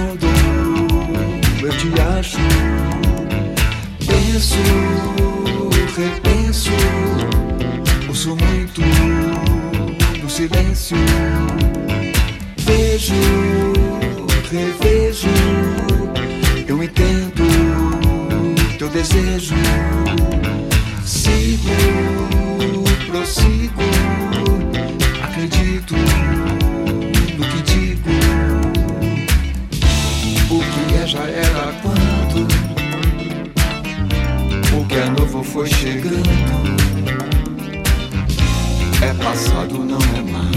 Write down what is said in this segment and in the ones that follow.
escondo, eu te acho. Penso, repenso, ouço muito no silêncio. Vejo, revejo, eu entendo teu desejo. É novo foi chegando. É passado, não é mais.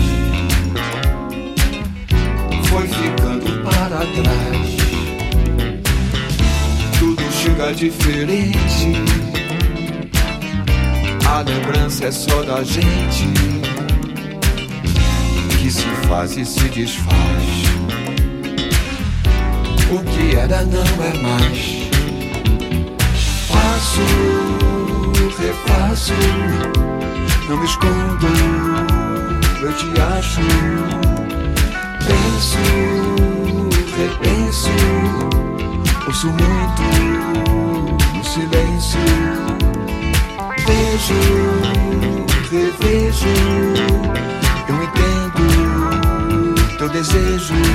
Foi ficando para trás. Tudo chega diferente. A lembrança é só da gente que se faz e se desfaz. O que era não é mais. Faço, refaço, não me escondo, eu te acho. Penso, repenso, ouço muito no silêncio. Vejo, revejo, eu entendo teu desejo.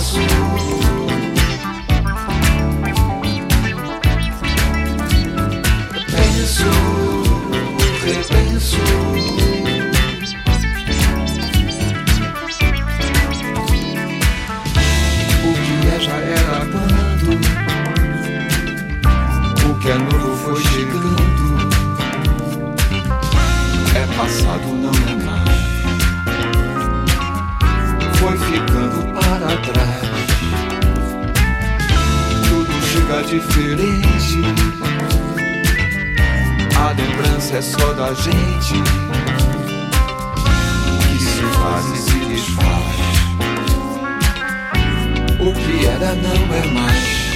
Refaço. Diferente. A lembrança é só da gente que se faz e se desfaz. O que era não é mais.